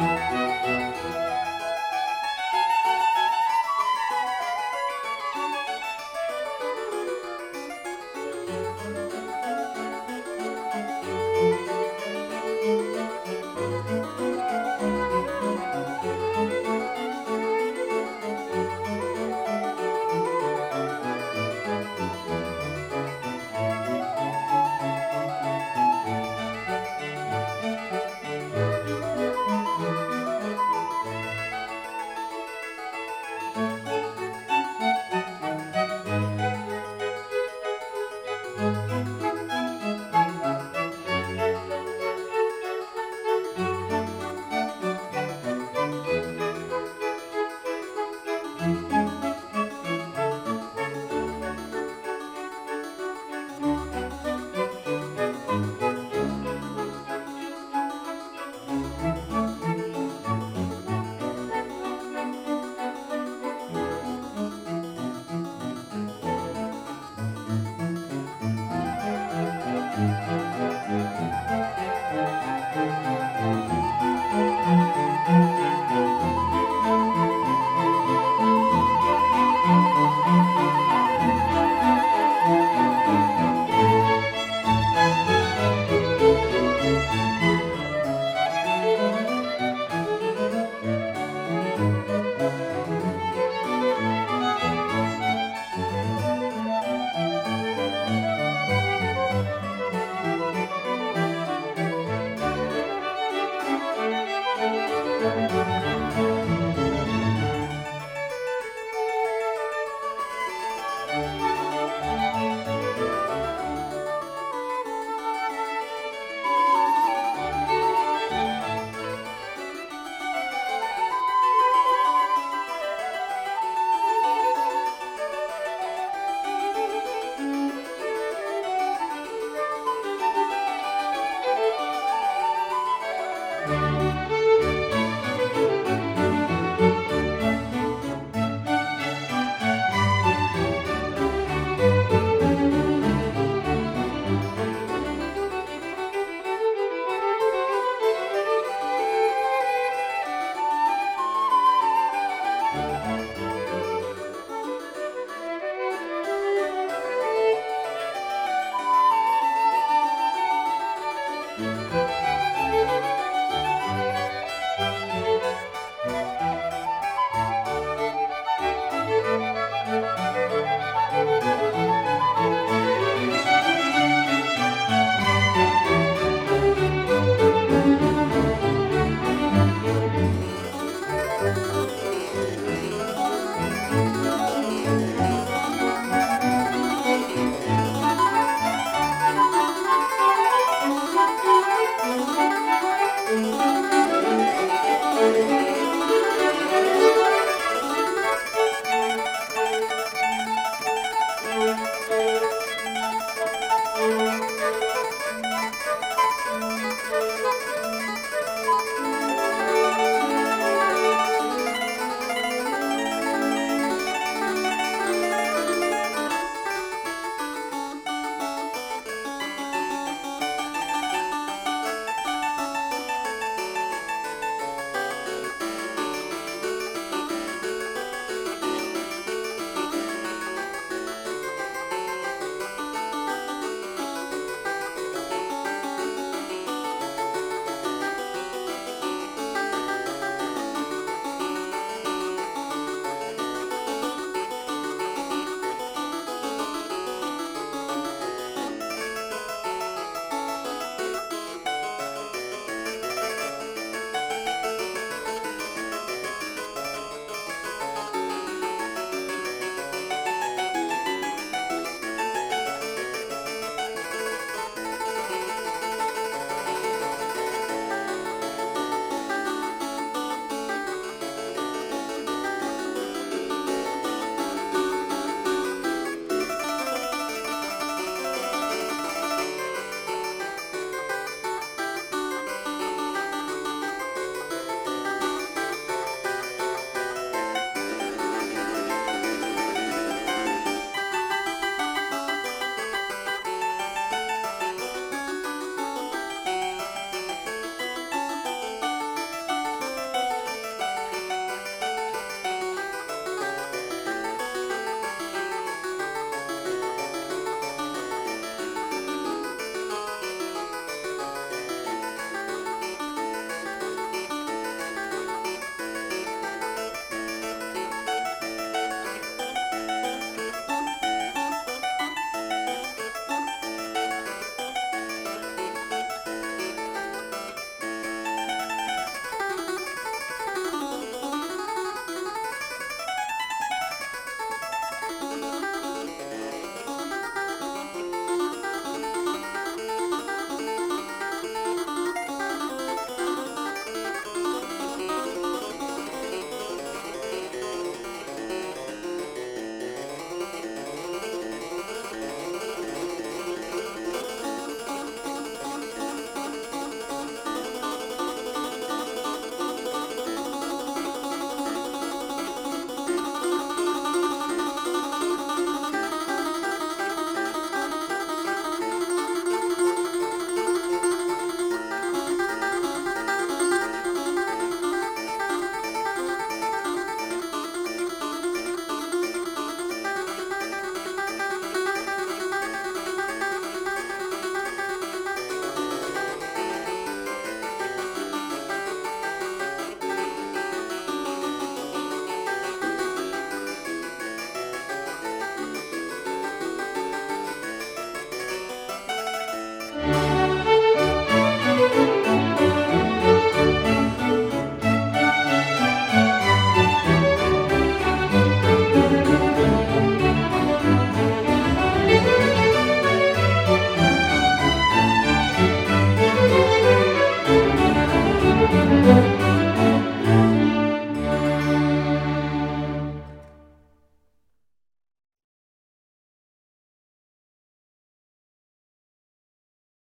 Música